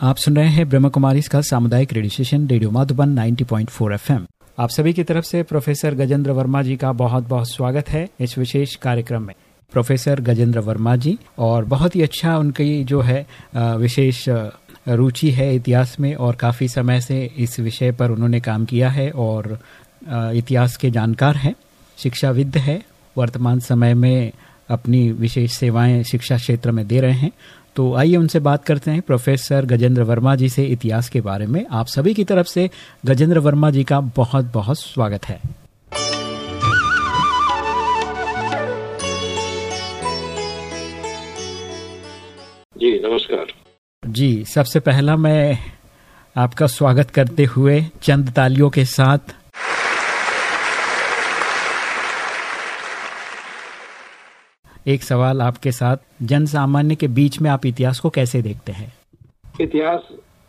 आप सुन रहे हैं ब्रह्म कुमारी का सामुदायिक radio station, radio Madhuban 90.4 FM. आप सभी की तरफ़ से प्रोफेसर गजेंद्र वर्मा जी का बहुत बहुत स्वागत है इस विशेष कार्यक्रम में। प्रोफेसर गजेंद्र वर्मा जी और बहुत ही अच्छा उनकी जो है विशेष रुचि है इतिहास में और काफ़ी समय से इस विषय पर उन्होंने काम किया है और इतिहास के जानकार हैं, शिक्षाविद है, वर्तमान समय में अपनी विशेष सेवाएँ शिक्षा क्षेत्र में दे रहे हैं तो आइए उनसे बात करते हैं प्रोफेसर गजेंद्र वर्मा जी से इतिहास के बारे में। आप सभी की तरफ़ से गजेंद्र वर्मा जी का बहुत बहुत स्वागत है। जी नमस्कार। जी सबसे पहला मैं आपका स्वागत करते हुए चंद तालियों के साथ एक सवाल आपके साथ जन सामान्य के बीच में आप इतिहास को कैसे देखते हैं? इतिहास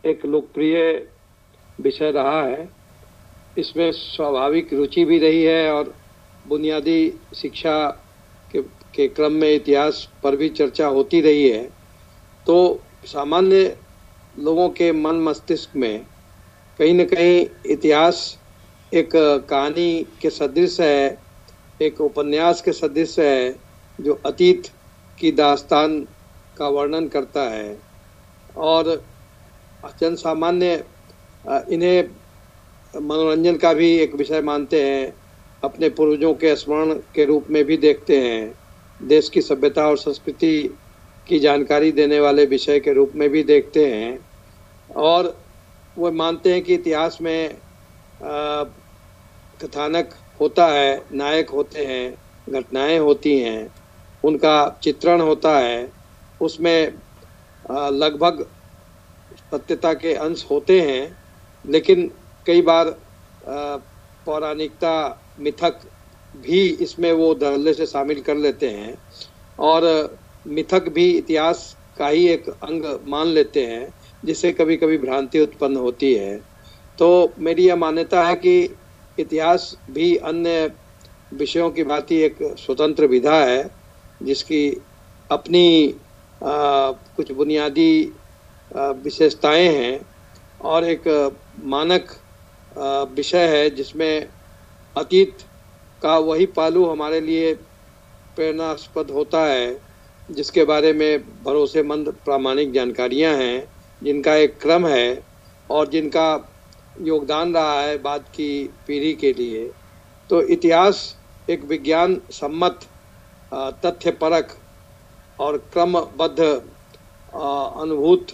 एक लोकप्रिय विषय रहा है। इसमें स्वाभाविक रुचि भी रही है और बुनियादी शिक्षा के, के क्रम में इतिहास पर भी चर्चा होती रही है। तो सामान्य लोगों के मन मस्तिष्क में कहीं न कहीं इतिहास एक कहानी के सदृश है एक उपन्यास के सदृश है जो अतीत की दास्तान का वर्णन करता है। और जन सामान्य इन्हें मनोरंजन का भी एक विषय मानते हैं, अपने पूर्वजों के स्मरण के रूप में भी देखते हैं। देश की सभ्यता और संस्कृति की जानकारी देने वाले विषय के रूप में भी देखते हैं। और वो मानते हैं कि इतिहास में कथानक होता है, नायक होते हैं, घटनाएँ होती हैं। उनका चित्रण होता है, उसमें लगभग सत्यता के अंश होते हैं, लेकिन कई बार पौराणिकता मिथक भी इसमें वो धड़ल्ले से शामिल कर लेते हैं और मिथक भी इतिहास का ही एक अंग मान लेते हैं, जिससे कभी कभी भ्रांति उत्पन्न होती है। तो मेरी यह मान्यता है कि इतिहास भी अन्य विषयों की भांति एक स्वतंत्र विधा है जिसकी अपनी आ, कुछ बुनियादी विशेषताएँ हैं और एक मानक विषय है जिसमें अतीत का वही पालू हमारे लिए प्रेरणास्पद होता है जिसके बारे में भरोसेमंद प्रामाणिक जानकारियाँ हैं जिनका एक क्रम है और जिनका योगदान रहा है बाद की पीढ़ी के लिए। तो इतिहास एक विज्ञान सम्मत तथ्य परक और क्रमबद्ध अनुभूत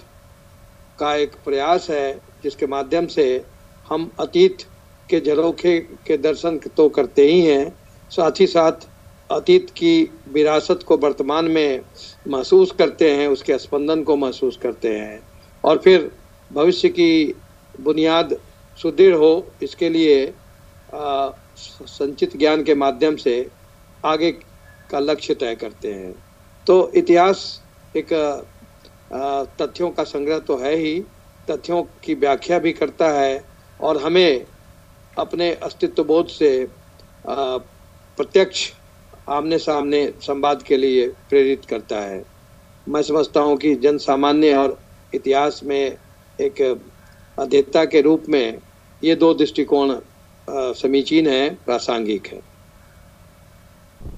का एक प्रयास है जिसके माध्यम से हम अतीत के झरोखे के दर्शन तो करते ही हैं साथ ही साथ अतीत की विरासत को वर्तमान में महसूस करते हैं उसके स्पंदन को महसूस करते हैं। और फिर भविष्य की बुनियाद सुदृढ़ हो इसके लिए आ, संचित ज्ञान के माध्यम से आगे का लक्ष्य तय करते हैं। तो इतिहास एक तथ्यों का संग्रह तो है ही, तथ्यों की व्याख्या भी करता है और हमें अपने अस्तित्व बोध से प्रत्यक्ष आमने सामने संवाद के लिए प्रेरित करता है। मैं समझता हूँ कि जन सामान्य और इतिहास में एक अध्येता के रूप में ये दो दृष्टिकोण समीचीन है, प्रासंगिक है।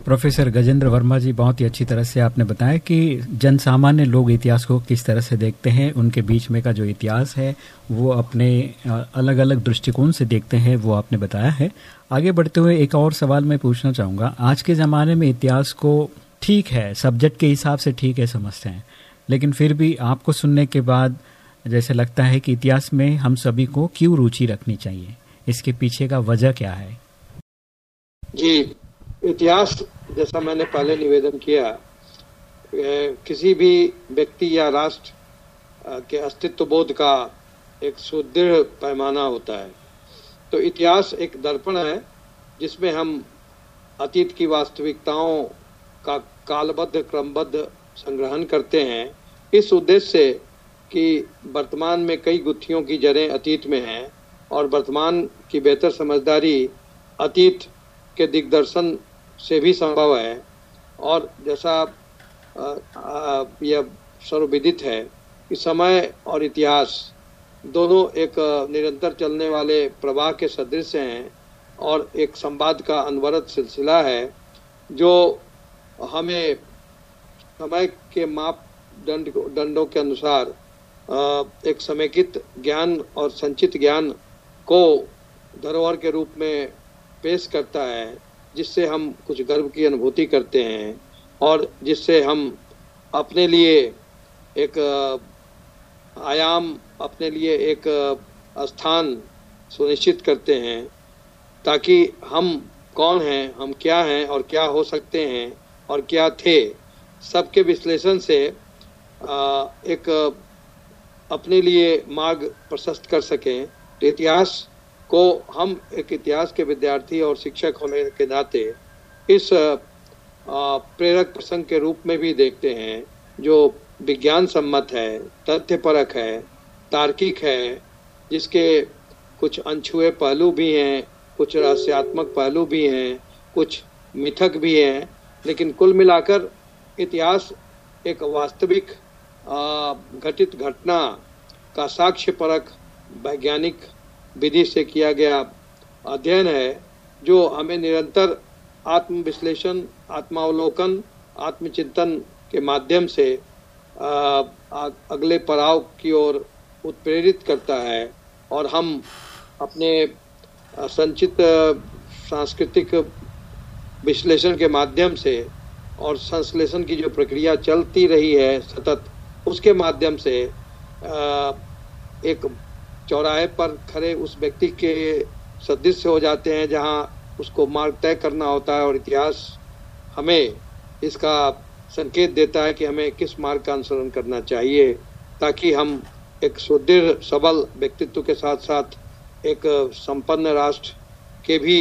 प्रोफेसर गजेंद्र वर्मा जी, बहुत ही अच्छी तरह से आपने बताया कि जन सामान्य लोग इतिहास को किस तरह से देखते हैं, उनके बीच में का जो इतिहास है, वो अपने अलग अलग दृष्टिकोण से देखते हैं, वो आपने बताया है। आगे बढ़ते हुए एक और सवाल मैं पूछना चाहूँगा। आज के ज़माने में इतिहास को ठीक है, सब्जेक्ट के हिसाब से ठीक है, समझते हैं। लेकिन फिर भी आपको सुनने के बाद जैसे लगता है कि इतिहास में हम सभी को क्यों रुचि रखनी चाहिए? इसके पीछे का वजह क्या है? जी, इतिहास जैसा मैंने पहले निवेदन किया किसी भी व्यक्ति या राष्ट्र के अस्तित्व बोध का एक सुदृढ़ पैमाना होता है। तो इतिहास एक दर्पण है, जिसमें हम अतीत की वास्तविकताओं का कालबद्ध, क्रमबद्ध संग्रहण करते हैं। इस उद्देश्य से कि वर्तमान में कई गुत्थियों की जड़ें अतीत में हैं और वर्तमान की बेहतर समझदारी अतीत के दिग्दर्शन से भी संभव है। और जैसा यह सर्वविदित है कि समय और इतिहास दोनों एक निरंतर चलने वाले प्रवाह के सदृश हैं और एक संवाद का अनवरत सिलसिला है, जो हमें समय के मापदंड दंडों के अनुसार एक समेकित ज्ञान और संचित ज्ञान को धरोहर के रूप में पेश करता है। जिससे हम कुछ गर्व की अनुभूति करते हैं और जिससे हम अपने लिए एक आयाम, अपने लिए एक स्थान सुनिश्चित करते हैं ताकि हम कौन हैं, हम क्या हैं और क्या हो सकते हैं और क्या थे। सबके विश्लेषण से एक अपने लिए मार्ग प्रशस्त कर सकें। तो इतिहास को हम एक इतिहास के विद्यार्थी और शिक्षक होने के नाते इस प्रेरक प्रसंग के रूप में भी देखते हैं, जो विज्ञान सम्मत है, तथ्यपरक है, तार्किक है, जिसके कुछ अनछुए पहलू भी हैं, कुछ रहस्यात्मक पहलू भी हैं, कुछ मिथक भी हैं, लेकिन कुल मिलाकर इतिहास एक वास्तविक घटित घटना का साक्ष्य परक वैज्ञानिक विधि से किया गया अध्ययन है, जो हमें निरंतर आत्मविश्लेषण, आत्मावलोकन, आत्मचिंतन के माध्यम से अगले पड़ाव की ओर उत्प्रेरित करता है और हम अपने संचित सांस्कृतिक विश्लेषण के माध्यम से और संश्लेषण की जो प्रक्रिया चलती रही है सतत, उसके माध्यम से एक चौराहे पर खड़े उस व्यक्ति के सदृश हो जाते हैं जहाँ उसको मार्ग तय करना होता है और इतिहास हमें इसका संकेत देता है कि हमें किस मार्ग का अनुसरण करना चाहिए ताकि हम एक सुदृढ़ सबल व्यक्तित्व के साथ साथ एक संपन्न राष्ट्र के भी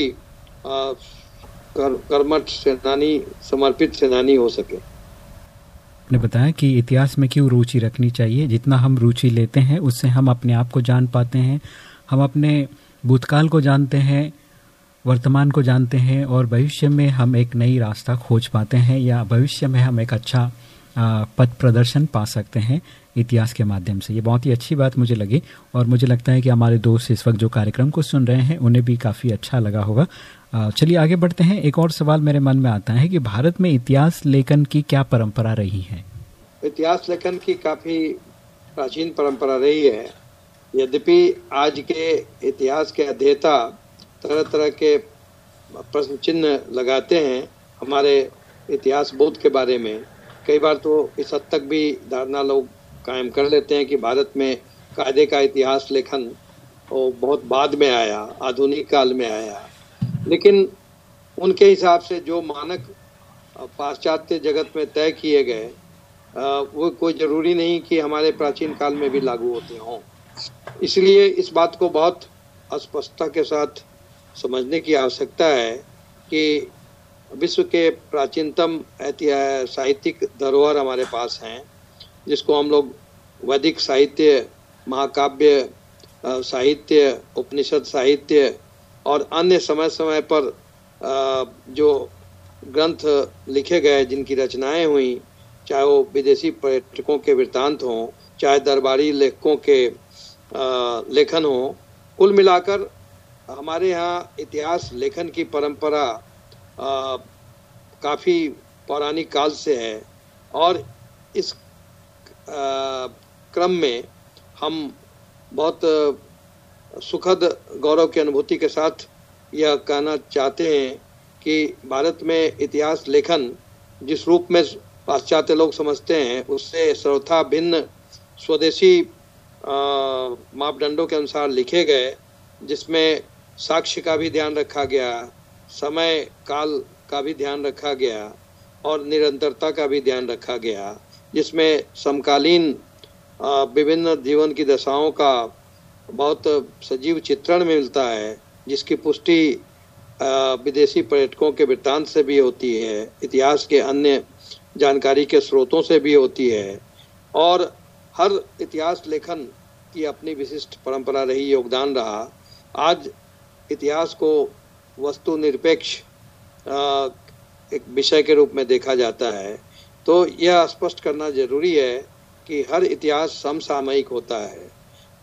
कर, कर्मठ सेनानी समर्पित सेनानी हो सके। आपने बताया कि इतिहास में क्यों रुचि रखनी चाहिए? जितना हम रुचि लेते हैं, उससे हम अपने आप को जान पाते हैं। हम अपने भूतकाल को जानते हैं, वर्तमान को जानते हैं, और भविष्य में हम एक नई रास्ता खोज पाते हैं, या भविष्य में हम एक अच्छा पथ प्रदर्शन पा सकते हैं इतिहास के माध्यम से। ये बहुत ही अच्छी बात मुझे लगी और मुझे लगता है कि हमारे दोस्त इस वक्त जो कार्यक्रम को सुन रहे हैं, उन्हें भी काफ़ी अच्छा लगा होगा। चलिए आगे बढ़ते हैं। एक और सवाल मेरे मन में आता है कि भारत में इतिहास लेखन की क्या परंपरा रही है? इतिहास लेखन की काफ़ी प्राचीन परंपरा रही है। यद्यपि आज के इतिहास के अध्येता तरह तरह के प्रश्न चिन्ह लगाते हैं हमारे इतिहास बोध के बारे में। कई बार तो इस हद तक भी धारणा लोग कायम कर लेते हैं कि भारत में कायदे का इतिहास लेखन वो बहुत बाद में आया, आधुनिक काल में आया। लेकिन उनके हिसाब से जो मानक पाश्चात्य जगत में तय किए गए वो कोई ज़रूरी नहीं कि हमारे प्राचीन काल में भी लागू होते हों। इसलिए इस बात को बहुत अस्पष्टता के साथ समझने की आवश्यकता है कि विश्व के प्राचीनतम साहित्यिक धरोहर हमारे पास हैं, जिसको हम लोग वैदिक साहित्य, महाकाव्य साहित्य, उपनिषद साहित्य और अन्य समय समय पर जो ग्रंथ लिखे गए, जिनकी रचनाएँ हुई, चाहे वो विदेशी पर्यटकों के वृत्तांत हों, चाहे दरबारी लेखकों के लेखन हों, कुल मिलाकर हमारे यहाँ इतिहास लेखन की परंपरा काफ़ी पौराणिक काल से है। और इस क्रम में हम बहुत सुखद गौरव की अनुभूति के साथ यह कहना चाहते हैं कि भारत में इतिहास लेखन जिस रूप में पाश्चात्य लोग समझते हैं, उससे सर्वथा भिन्न स्वदेशी मापदंडों के अनुसार लिखे गए, जिसमें साक्ष्य का भी ध्यान रखा गया। समय काल का भी ध्यान रखा गया और निरंतरता का भी ध्यान रखा गया, जिसमें समकालीन विभिन्न जीवन की दशाओं का बहुत सजीव चित्रण मिलता है, जिसकी पुष्टि विदेशी पर्यटकों के वृत्तांत से भी होती है, इतिहास के अन्य जानकारी के स्रोतों से भी होती है। और हर इतिहास लेखन की अपनी विशिष्ट परंपरा रही, योगदान रहा। आज इतिहास को वस्तु निरपेक्ष एक विषय के रूप में देखा जाता है तो यह स्पष्ट करना ज़रूरी है कि हर इतिहास समसामयिक होता है।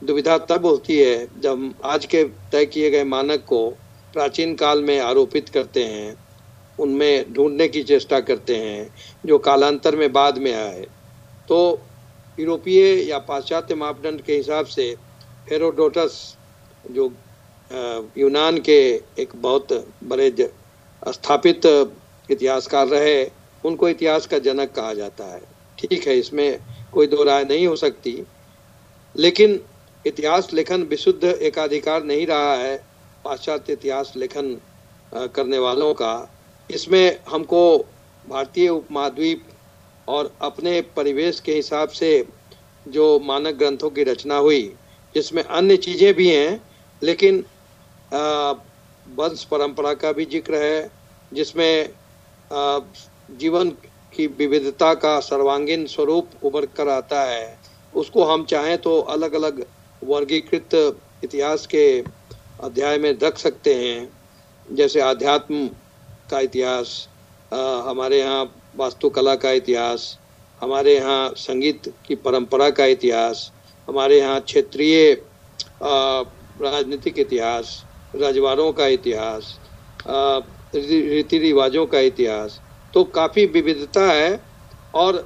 दुविधा तब होती है जब आज के तय किए गए मानक को प्राचीन काल में आरोपित करते हैं, उनमें ढूँढने की चेष्टा करते हैं, जो कालांतर में बाद में आए। तो यूरोपीय या पाश्चात्य मापदंड के हिसाब से हेरोडोटस, जो यूनान के एक बहुत बड़े स्थापित इतिहासकार रहे, उनको इतिहास का जनक कहा जाता है। ठीक है, इसमें कोई दो राय नहीं हो सकती, लेकिन इतिहास लेखन विशुद्ध एकाधिकार नहीं रहा है, पाश्चात्य इतिहास लेखन करने वालों का। इसमें हमको भारतीय उपमहाद्वीप और अपने परिवेश के हिसाब से जो मानक ग्रंथों की रचना हुई, इसमें अन्य चीज़ें भी हैं, लेकिन वंश परंपरा का भी ज़िक्र है, जिसमें जीवन की विविधता का सर्वांगीण स्वरूप उभर कर आता है। उसको हम चाहें तो अलग अलग वर्गीकृत इतिहास के अध्याय में रख सकते हैं। जैसे आध्यात्म का इतिहास हमारे यहाँ वास्तुकला का इतिहास, हमारे यहाँ संगीत की परंपरा का इतिहास, हमारे यहाँ क्षेत्रीय राजनीतिक इतिहास रजवाड़ों का इतिहास रीति रिवाजों का इतिहास तो काफ़ी विविधता है और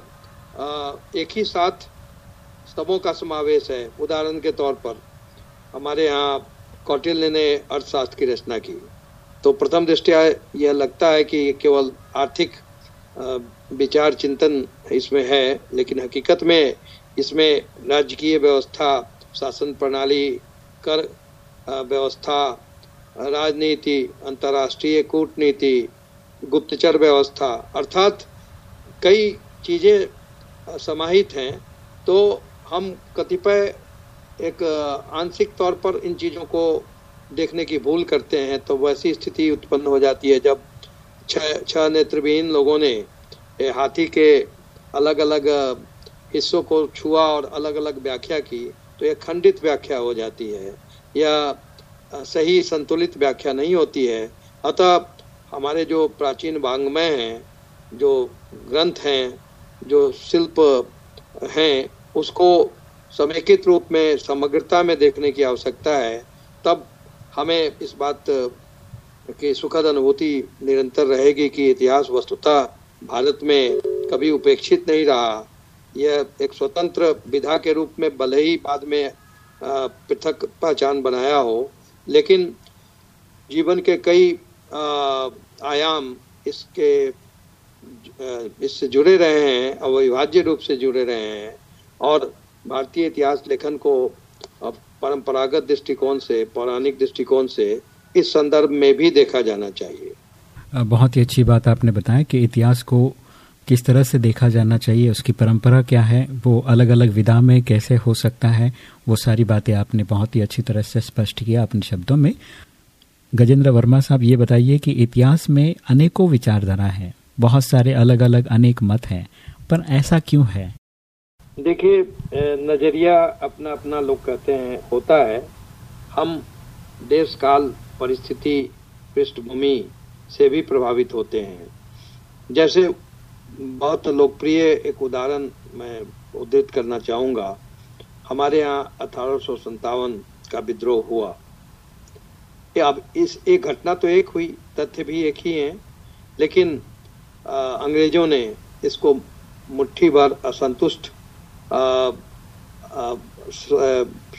एक ही साथ सबों का समावेश है। उदाहरण के तौर पर, हमारे यहाँ कौटिल्य ने अर्थशास्त्र की रचना की। तो प्रथम दृष्टिया यह लगता है कि केवल आर्थिक विचार चिंतन इसमें है, लेकिन हकीकत में इसमें राजकीय व्यवस्था, शासन प्रणाली, कर व्यवस्था राजनीति, अंतर्राष्ट्रीय कूटनीति, गुप्तचर व्यवस्था, अर्थात कई चीज़ें समाहित हैं तो हम कतिपय एक आंशिक तौर पर इन चीज़ों को देखने की भूल करते हैं तो वैसी स्थिति उत्पन्न हो जाती है जब छह छह नेत्रविहीन लोगों ने हाथी के अलग अलग हिस्सों को छुआ और अलग अलग व्याख्या की तो यह खंडित व्याख्या हो जाती है, या सही संतुलित व्याख्या नहीं होती है। अतः हमारे जो प्राचीन वांग्मय हैं, जो ग्रंथ हैं, जो शिल्प हैं, उसको समेकित रूप में, समग्रता में देखने की आवश्यकता है, तब हमें इस बात की सुखद अनुभूति निरंतर रहेगी कि इतिहास वस्तुतः भारत में कभी उपेक्षित नहीं रहा। यह एक स्वतंत्र विधा के रूप में भले ही बाद में पृथक पहचान बनाया हो लेकिन जीवन के कई आयाम इसके इससे जुड़े रहे हैं, अविभाज्य रूप से जुड़े रहे हैं। और भारतीय इतिहास लेखन को परंपरागत दृष्टिकोण से, पौराणिक दृष्टिकोण से इस संदर्भ में भी देखा जाना चाहिए। बहुत ही अच्छी बात आपने बताया कि इतिहास को किस तरह से देखा जाना चाहिए, उसकी परंपरा क्या है, वो अलग अलग विधा में कैसे हो सकता है, वो सारी बातें आपने बहुत ही अच्छी तरह से स्पष्ट किया अपने शब्दों में। गजेंद्र वर्मा साहब, ये बताइए कि इतिहास में अनेकों विचारधारा है, बहुत सारे अलग अलग अनेक मत हैं, पर ऐसा क्यों है? देखिए नज़रिया अपना अपना लोग कहते हैं, होता है, हम देश काल परिस्थिति, पृष्ठभूमि से भी प्रभावित होते हैं। जैसे बहुत लोकप्रिय एक उदाहरण मैं उद्धृत करना चाहूँगा। हमारे यहाँ अठारह सौ सत्तावन का विद्रोह हुआ। अब इस एक घटना तो एक हुई तथ्य भी एक ही है लेकिन आ, अंग्रेज़ों ने इसको मुट्ठी भर असंतुष्ट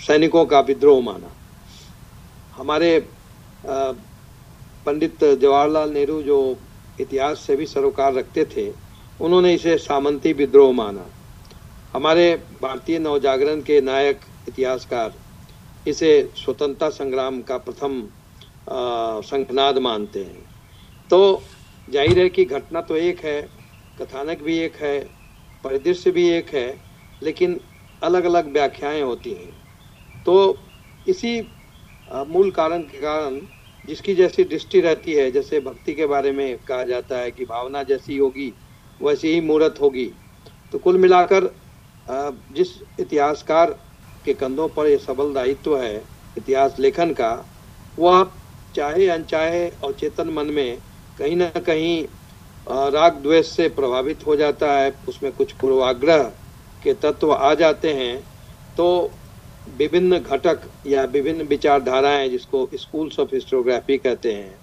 सैनिकों का विद्रोह माना। हमारे पंडित जवाहरलाल नेहरू जो इतिहास से भी सरोकार रखते थे उन्होंने इसे सामंती विद्रोह माना। हमारे भारतीय नवजागरण के नायक, इतिहासकार, इसे स्वतंत्रता संग्राम का प्रथम संखनाद मानते हैं। तो ज़ाहिर है कि घटना तो एक है, कथानक भी एक है, परिदृश्य भी एक है, लेकिन अलग अलग व्याख्याएँ होती हैं। तो इसी मूल कारण के कारण जिसकी जैसी दृष्टि रहती है, जैसे भक्ति के बारे में कहा जाता है कि भावना जैसी होगी वैसी ही मूर्त होगी। तो कुल मिलाकर जिस इतिहासकार के कंधों पर यह सबल दायित्व है, इतिहास लेखन का, वह चाहे अनचाहे और चेतन मन में कहीं ना कहीं राग द्वेष से प्रभावित हो जाता है, उसमें कुछ पूर्वाग्रह के तत्व आ जाते हैं तो विभिन्न घटक या विभिन्न विचारधाराएँ जिसको स्कूल्स ऑफ़ हिस्टोग्राफी कहते हैं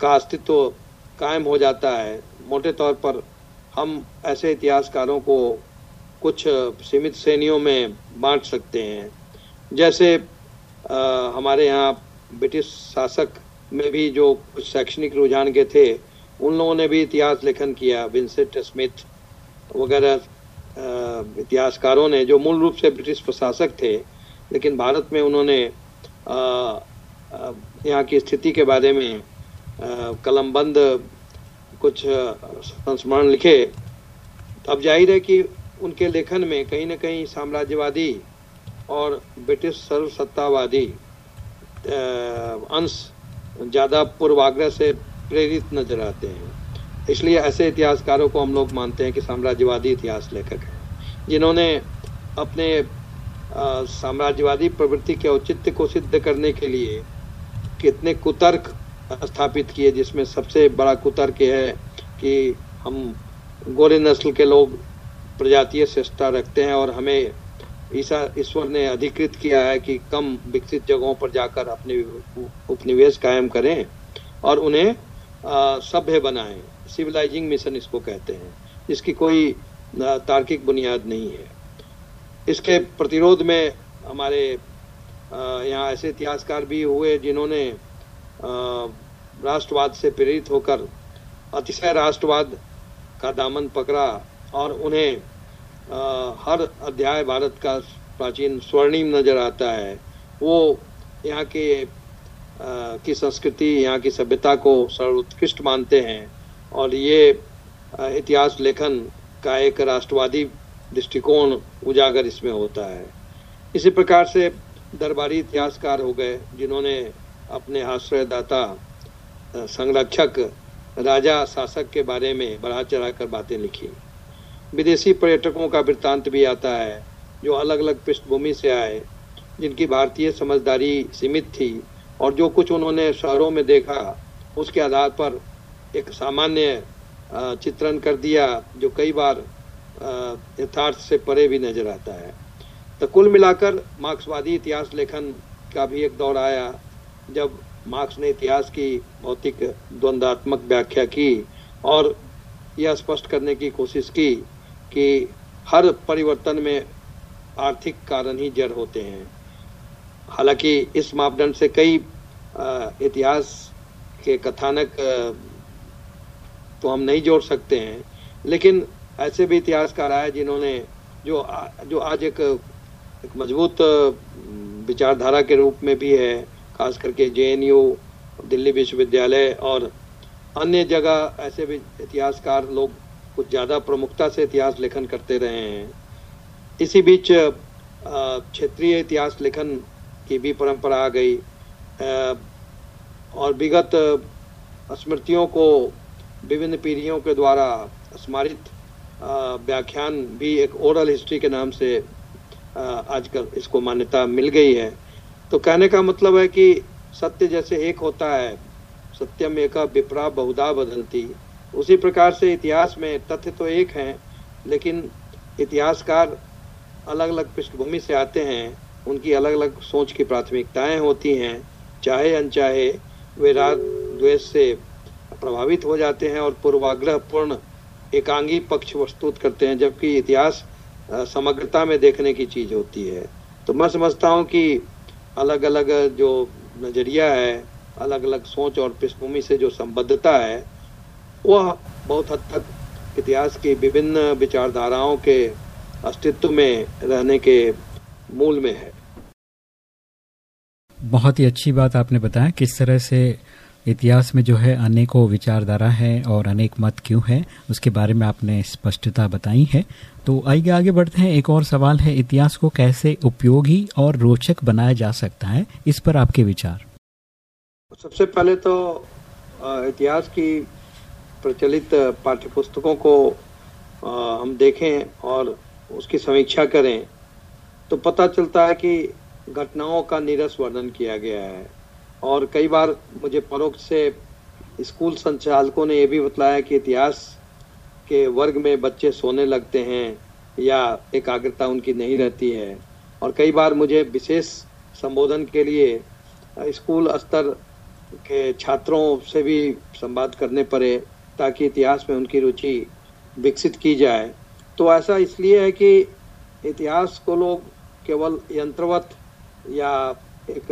का अस्तित्व कायम हो जाता है। मोटे तौर पर हम ऐसे इतिहासकारों को कुछ सीमित श्रेणियों में बांट सकते हैं। जैसे आ, हमारे यहाँ ब्रिटिश शासक में भी जो कुछ शैक्षणिक रुझान के थे उन लोगों ने भी इतिहास लेखन किया विंसेंट स्मिथ वगैरह इतिहासकारों ने जो मूल रूप से ब्रिटिश प्रशासक थे लेकिन भारत में उन्होंने यहाँ की स्थिति के बारे में कलमबंद कुछ संस्मरण लिखे अब ज़ाहिर है कि उनके लेखन में कहीं ना कहीं साम्राज्यवादी और ब्रिटिश सर्वसत्तावादी अंश ज़्यादा पूर्वाग्रह से प्रेरित नज़र आते हैं। इसलिए ऐसे इतिहासकारों को हम लोग मानते हैं कि साम्राज्यवादी इतिहास लेखक हैं, जिन्होंने अपने साम्राज्यवादी प्रवृत्ति के औचित्य को सिद्ध करने के लिए कितने कुतर्क स्थापित किए, जिसमें सबसे बड़ा कुतर्क है कि हम गोरे नस्ल के लोग प्रजातीय श्रेष्ठता रखते हैं और हमें ईसा, ईश्वर ने अधिकृत किया है कि कम विकसित जगहों पर जाकर अपने उपनिवेश कायम करें और उन्हें सभ्य बनाएँ। सिविलाइजिंग मिशन इसको कहते हैं। इसकी कोई तार्किक बुनियाद नहीं है। इसके प्रतिरोध में हमारे यहाँ ऐसे इतिहासकार भी हुए जिन्होंने राष्ट्रवाद से प्रेरित होकर अतिशय राष्ट्रवाद का दामन पकड़ा और उन्हें आ, हर अध्याय भारत का प्राचीन स्वर्णिम नज़र आता है। वो यहाँ के की संस्कृति यहाँ की सभ्यता को सर्वोत्कृष्ट मानते हैं और ये इतिहास लेखन का एक राष्ट्रवादी दृष्टिकोण उजागर इसमें होता है। इसी प्रकार से दरबारी इतिहासकार हो गए जिन्होंने अपने आश्रयदाता संरक्षक, राजा, शासक के बारे में बढ़ा चढ़ा कर बातें लिखी। विदेशी पर्यटकों का वृत्तांत भी आता है, जो अलग अलग पृष्ठभूमि से आए, जिनकी भारतीय समझदारी सीमित थी, और जो कुछ उन्होंने शहरों में देखा, उसके आधार पर एक सामान्य चित्रण कर दिया, जो कई बार यथार्थ से परे भी नज़र आता है। तो कुल मिलाकर मार्क्सवादी इतिहास लेखन का भी एक दौर आया, जब मार्क्स ने इतिहास की भौतिक द्वंद्वात्मक व्याख्या की और यह स्पष्ट करने की कोशिश की कि हर परिवर्तन में आर्थिक कारण ही जड़ होते हैं। हालाँकि इस मापदंड से कई इतिहास के कथानक तो हम नहीं जोड़ सकते हैं लेकिन ऐसे भी इतिहासकार आए जिन्होंने जो आ, जो आज एक, एक मज़बूत विचारधारा के रूप में भी है खास करके जेएनयू, दिल्ली विश्वविद्यालय और अन्य जगह ऐसे भी इतिहासकार लोग कुछ ज़्यादा प्रमुखता से इतिहास लेखन करते रहे हैं। इसी बीच क्षेत्रीय इतिहास लेखन की भी परंपरा आ गई। और विगत स्मृतियों को विभिन्न पीढ़ियों के द्वारा स्मारित व्याख्यान भी एक ओरल हिस्ट्री के नाम से आजकल इसको मान्यता मिल गई है। तो कहने का मतलब है कि सत्य जैसे एक होता है, सत्यम एक विप्रा बहुधा बदलती। उसी प्रकार से इतिहास में तथ्य तो एक हैं, लेकिन इतिहासकार अलग अलग पृष्ठभूमि से आते हैं। उनकी अलग अलग सोच की प्राथमिकताएँ होती हैं। चाहे अनचाहे वे राग द्वेष से प्रभावित हो जाते हैं और पूर्वाग्रह पूर्ण एकांगी पक्ष प्रस्तुत करते हैं, जबकि इतिहास समग्रता में देखने की चीज़ होती है। तो मैं समझता हूँ कि अलग अलग जो नज़रिया है अलग अलग सोच और पृष्ठभूमि से जो संबद्धता है, वह बहुत हद तक इतिहास की विभिन्न विचारधाराओं के अस्तित्व में रहने के मूल में है। बहुत ही अच्छी बात आपने बताया, किस तरह से इतिहास में जो है अनेकों विचारधारा है और अनेक मत क्यों है, उसके बारे में आपने स्पष्टता बताई है। तो आइए आगे बढ़ते हैं। एक और सवाल है, इतिहास को कैसे उपयोगी और रोचक बनाया जा सकता है? इस पर आपके विचार। सबसे पहले तो इतिहास की प्रचलित पाठ्यपुस्तकों को हम देखें और उसकी समीक्षा करें तो पता चलता है कि घटनाओं का नीरस वर्णन किया गया है। और कई बार मुझे परोक्ष से स्कूल संचालकों ने यह भी बताया कि इतिहास के वर्ग में बच्चे सोने लगते हैं या एकाग्रता उनकी नहीं रहती है। और कई बार मुझे विशेष संबोधन के लिए स्कूल स्तर के छात्रों से भी संवाद करने पड़े ताकि इतिहास में उनकी रुचि विकसित की जाए। तो ऐसा इसलिए है कि इतिहास को लोग केवल यंत्रवत या एक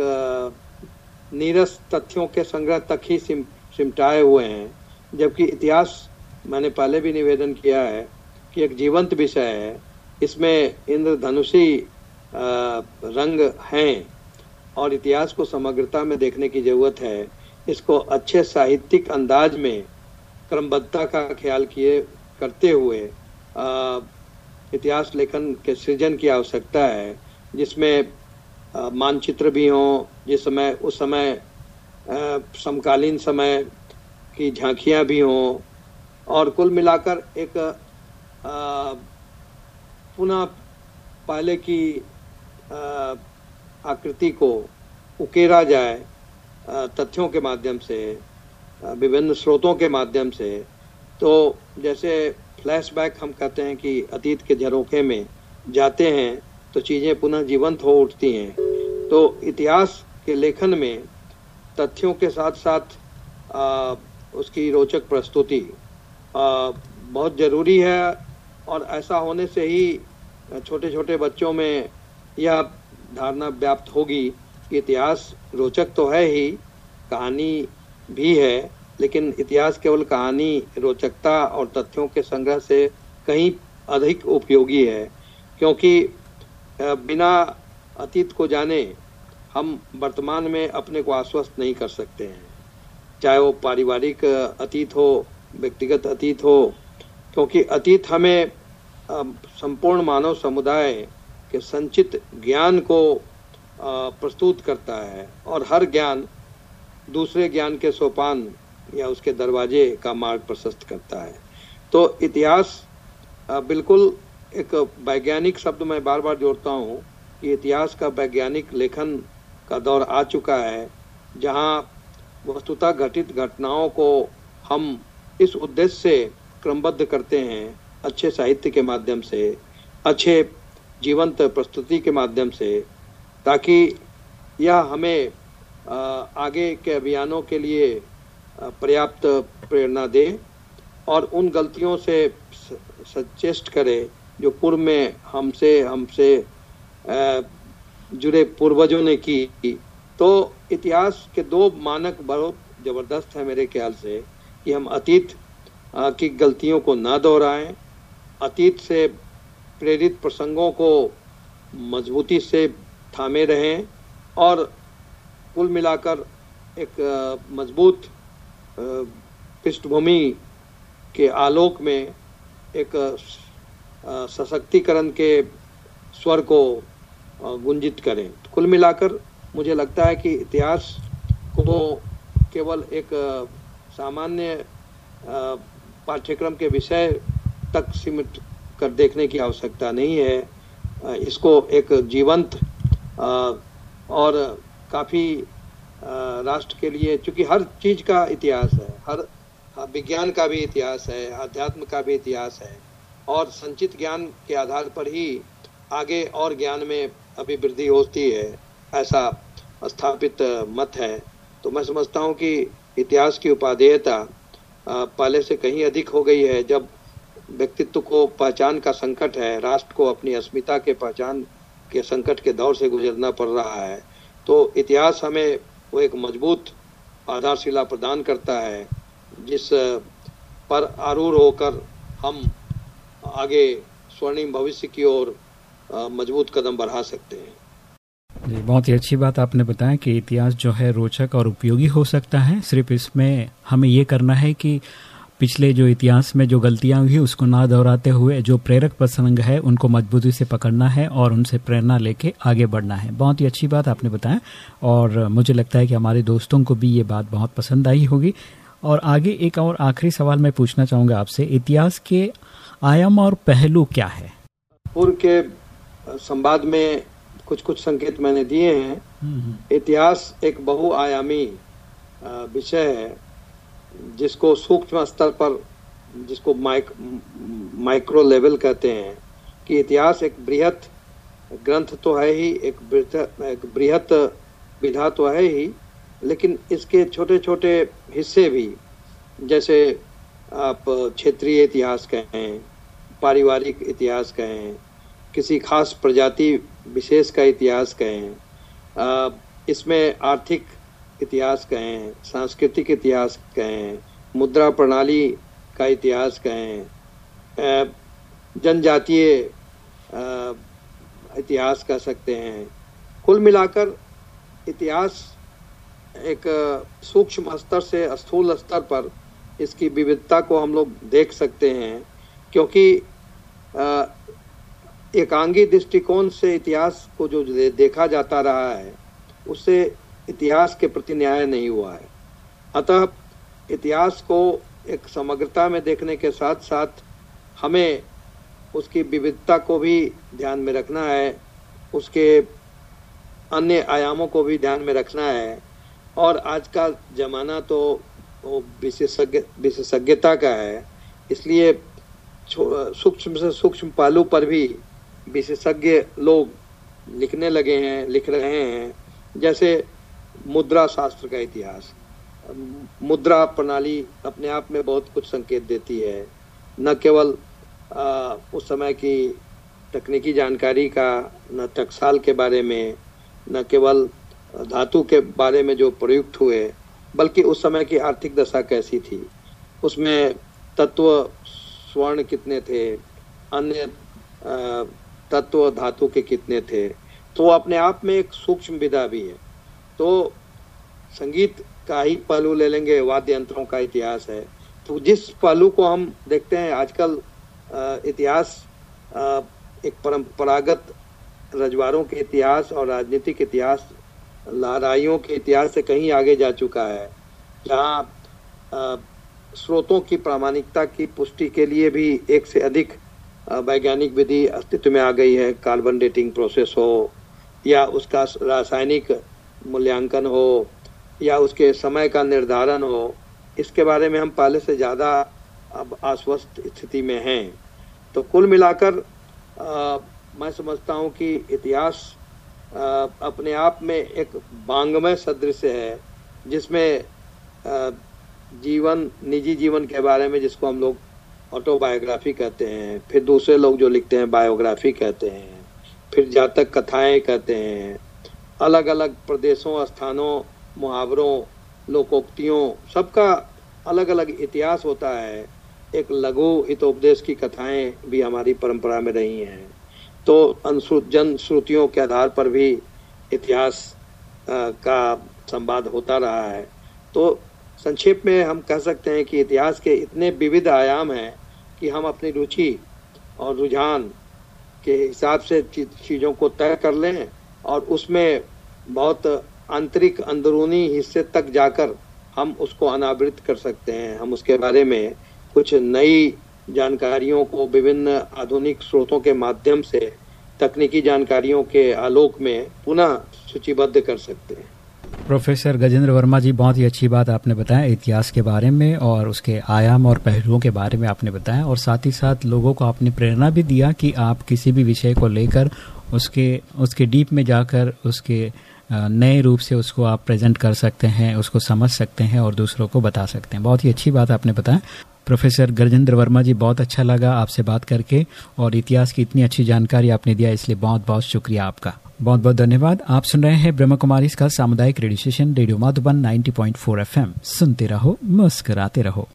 नीरस तथ्यों के संग्रह तक ही सिम, सिमटाए हुए हैं। जबकि इतिहास मैंने पहले भी निवेदन किया है कि एक जीवंत विषय है। इसमें इंद्रधनुषी रंग हैं और इतिहास को समग्रता में देखने की ज़रूरत है। इसको अच्छे साहित्यिक अंदाज में क्रमबद्धता का ख्याल किए, करते हुए इतिहास लेखन के सृजन की आवश्यकता है, जिसमें मानचित्र भी हों जिस समय, उस समय समकालीन समय की झांकियाँ भी हों और कुल मिलाकर एक पुनः पहले की आकृति को उकेरा जाए तथ्यों के माध्यम से विभिन्न स्रोतों के माध्यम से तो जैसे फ्लैशबैक हम कहते हैं कि अतीत के झरोखे में जाते हैं तो चीज़ें पुनः जीवंत हो उठती हैं। तो इतिहास के लेखन में तथ्यों के साथ साथ आ, उसकी रोचक प्रस्तुति बहुत ज़रूरी है। और ऐसा होने से ही छोटे छोटे बच्चों में यह धारणा व्याप्त होगी कि इतिहास रोचक तो है ही कहानी भी है लेकिन इतिहास केवल कहानी रोचकता और तथ्यों के संग्रह से कहीं अधिक उपयोगी है। क्योंकि बिना अतीत को जाने हम वर्तमान में अपने को आश्वस्त नहीं कर सकते हैं। चाहे वो पारिवारिक अतीत हो, व्यक्तिगत अतीत हो, क्योंकि अतीत हमें संपूर्ण मानव समुदाय के संचित ज्ञान को प्रस्तुत करता है। और हर ज्ञान दूसरे ज्ञान के सोपान या उसके दरवाजे का मार्ग प्रशस्त करता है। तो इतिहास बिल्कुल एक वैज्ञानिक शब्द मैं बार बार जोड़ता हूँ कि इतिहास का वैज्ञानिक लेखन का दौर आ चुका है, जहाँ वस्तुतः घटित घटनाओं को हम इस उद्देश्य से क्रमबद्ध करते हैं, अच्छे साहित्य के माध्यम से, अच्छे जीवंत प्रस्तुति के माध्यम से, ताकि यह हमें आगे के अभियानों के लिए पर्याप्त प्रेरणा दे और उन गलतियों से सचेष्ट करे, जो पूर्व में हमसे हमसे जुड़े पूर्वजों ने की। तो इतिहास के दो मानक बहुत ज़बरदस्त है मेरे ख्याल से कि हम अतीत की गलतियों को ना दोहराएँ, अतीत से प्रेरित प्रसंगों को मजबूती से थामे रहें और कुल मिलाकर एक मज़बूत पृष्ठभूमि के आलोक में एक सशक्तिकरण के स्वर को गुंजित करें। कुल मिलाकर मुझे लगता है कि इतिहास को केवल एक सामान्य पाठ्यक्रम के विषय तक सीमित कर देखने की आवश्यकता नहीं है। इसको एक जीवंत और काफ़ी राष्ट्र के लिए, चूँकि हर चीज़ का इतिहास है, हर विज्ञान का भी इतिहास है अध्यात्म का भी इतिहास है, और संचित ज्ञान के आधार पर ही आगे और ज्ञान में अभिवृद्धि होती है, ऐसा स्थापित मत है। तो मैं समझता हूँ कि इतिहास की उपाधेयता पहले से कहीं अधिक हो गई है, जब व्यक्तित्व को पहचान का संकट है, राष्ट्र को अपनी अस्मिता के पहचान के संकट के दौर से गुजरना पड़ रहा है। तो इतिहास हमें वो एक मज़बूत आधारशिला प्रदान करता है, जिस पर आरूढ़ होकर हम आगे स्वर्णिम भविष्य की ओर मज़बूत कदम बढ़ा सकते हैं। जी बहुत ही अच्छी बात आपने बताया कि इतिहास जो है रोचक और उपयोगी हो सकता है। सिर्फ़ इसमें हमें ये करना है कि पिछले जो इतिहास में जो गलतियाँ हुई उसको ना दोहराते हुए जो प्रेरक प्रसंग है उनको मजबूती से पकड़ना है और उनसे प्रेरणा लेके आगे बढ़ना है। बहुत ही अच्छी बात आपने बताया और मुझे लगता है कि हमारे दोस्तों को भी ये बात बहुत पसंद आई होगी। और आगे एक और आखिरी सवाल मैं पूछना चाहूँगा आपसे इतिहास के आयाम और पहलू क्या है? पूर्व के संवाद में कुछ कुछ संकेत मैंने दिए हैं। इतिहास एक बहुआयामी विषय है जिसको सूक्ष्म स्तर पर जिसको माइक माइक्रो लेवल कहते हैं कि इतिहास एक बृहत ग्रंथ तो है ही एक एक बृहत विधा तो है ही लेकिन इसके छोटे छोटे हिस्से भी जैसे आप क्षेत्रीय इतिहास कहें पारिवारिक इतिहास कहें किसी खास प्रजाति विशेष का इतिहास कहें इसमें आर्थिक इतिहास कहें, सांस्कृतिक इतिहास कहें, मुद्रा प्रणाली का इतिहास कहें जनजातीय इतिहास कह सकते हैं। कुल मिलाकर इतिहास एक सूक्ष्म स्तर से स्थूल स्तर पर इसकी विविधता को हम लोग देख सकते हैं, क्योंकि एकांगी दृष्टिकोण से इतिहास को जो देखा जाता रहा है उससे इतिहास के प्रति न्याय नहीं हुआ है। अतः इतिहास को एक समग्रता में देखने के साथ साथ हमें उसकी विविधता को भी ध्यान में रखना है, उसके अन्य आयामों को भी ध्यान में रखना है। और आज का ज़माना तो विशेषज्ञ, विशेषज्ञता का है, इसलिए सूक्ष्म से सूक्ष्म पालू पर भी विशेषज्ञ लोग लिखने लगे हैं, लिख रहे हैं, जैसे मुद्रा शास्त्र का इतिहास। मुद्रा प्रणाली अपने आप में बहुत कुछ संकेत देती है। न केवल उस समय की तकनीकी जानकारी का, न टकसाल के बारे में, न केवल धातु के बारे में जो प्रयुक्त हुए, बल्कि उस समय की आर्थिक दशा कैसी थी। उसमें तत्व, स्वर्ण कितने थे, अन्य तत्व धातु के कितने थे? तो अपने आप में एक सूक्ष्म विधा भी है। तो संगीत का ही पहलू ले लेंगे, वाद्य यंत्रों का इतिहास है। तो जिस पहलू को हम देखते हैं, आजकल इतिहास एक परंपरागत रजवाड़ों के इतिहास और राजनीतिक इतिहास, लहराइयों के इतिहास से कहीं आगे जा चुका है। जहाँ स्रोतों की प्रामाणिकता की पुष्टि के लिए भी एक से अधिक वैज्ञानिक विधि अस्तित्व में आ गई है कार्बन डेटिंग प्रोसेस हो या उसका रासायनिक मूल्यांकन हो या उसके समय का निर्धारण हो इसके बारे में हम पहले से ज़्यादा अब आश्वस्त स्थिति में हैं। तो कुल मिलाकर मैं समझता हूँ कि इतिहास आ, अपने आप में एक बांगमय सदृश है जिसमें आ, जीवन निजी जीवन के बारे में जिसको हम लोग ऑटोबायोग्राफी कहते हैं, फिर दूसरे लोग जो लिखते हैं बायोग्राफी कहते हैं, फिर जातक कथाएँ कहते हैं अलग अलग प्रदेशों, स्थानों, मुहावरों, लोकोक्तियों, सबका अलग अलग इतिहास होता है। एक लघु हितोपदेश की कथाएँ भी हमारी परंपरा में रही हैं। तो अनुश्रुत जन श्रुतियों के आधार पर भी इतिहास का संवाद होता रहा है। तो संक्षेप में हम कह सकते हैं कि इतिहास के इतने विविध आयाम हैं कि हम अपनी रुचि और रुझान के हिसाब से चीज़ों को तय कर लें और उसमें बहुत आंतरिक अंदरूनी हिस्से तक जाकर हम उसको अनावृत कर सकते हैं। हम उसके बारे में कुछ नई जानकारियों को विभिन्न आधुनिक स्रोतों के माध्यम से, तकनीकी जानकारियों के आलोक में पुनः सूचीबद्ध कर सकते हैं। प्रोफेसर गजेंद्र वर्मा जी, बहुत ही अच्छी बात आपने बताया इतिहास के बारे में और उसके आयाम और पहलुओं के बारे में आपने बताया और साथ ही साथ लोगों को आपने प्रेरणा भी दिया कि आप किसी भी विषय को लेकर उसके उसके डीप में जाकर उसके नए रूप से उसको आप प्रेजेंट कर सकते हैं, उसको समझ सकते हैं और दूसरों को बता सकते हैं। बहुत ही अच्छी बात आपने बताया। प्रोफेसर गजेंद्र वर्मा जी, बहुत अच्छा लगा आपसे बात करके और इतिहास की इतनी अच्छी जानकारी आपने दिया, इसलिए बहुत बहुत शुक्रिया आपका। बहुत बहुत धन्यवाद। आप सुन रहे हैं ब्रह्म कुमारी का सामुदायिक radio station, radio Madhuban 90.4 FM. सुनते रहो, मुस्कराते रहो।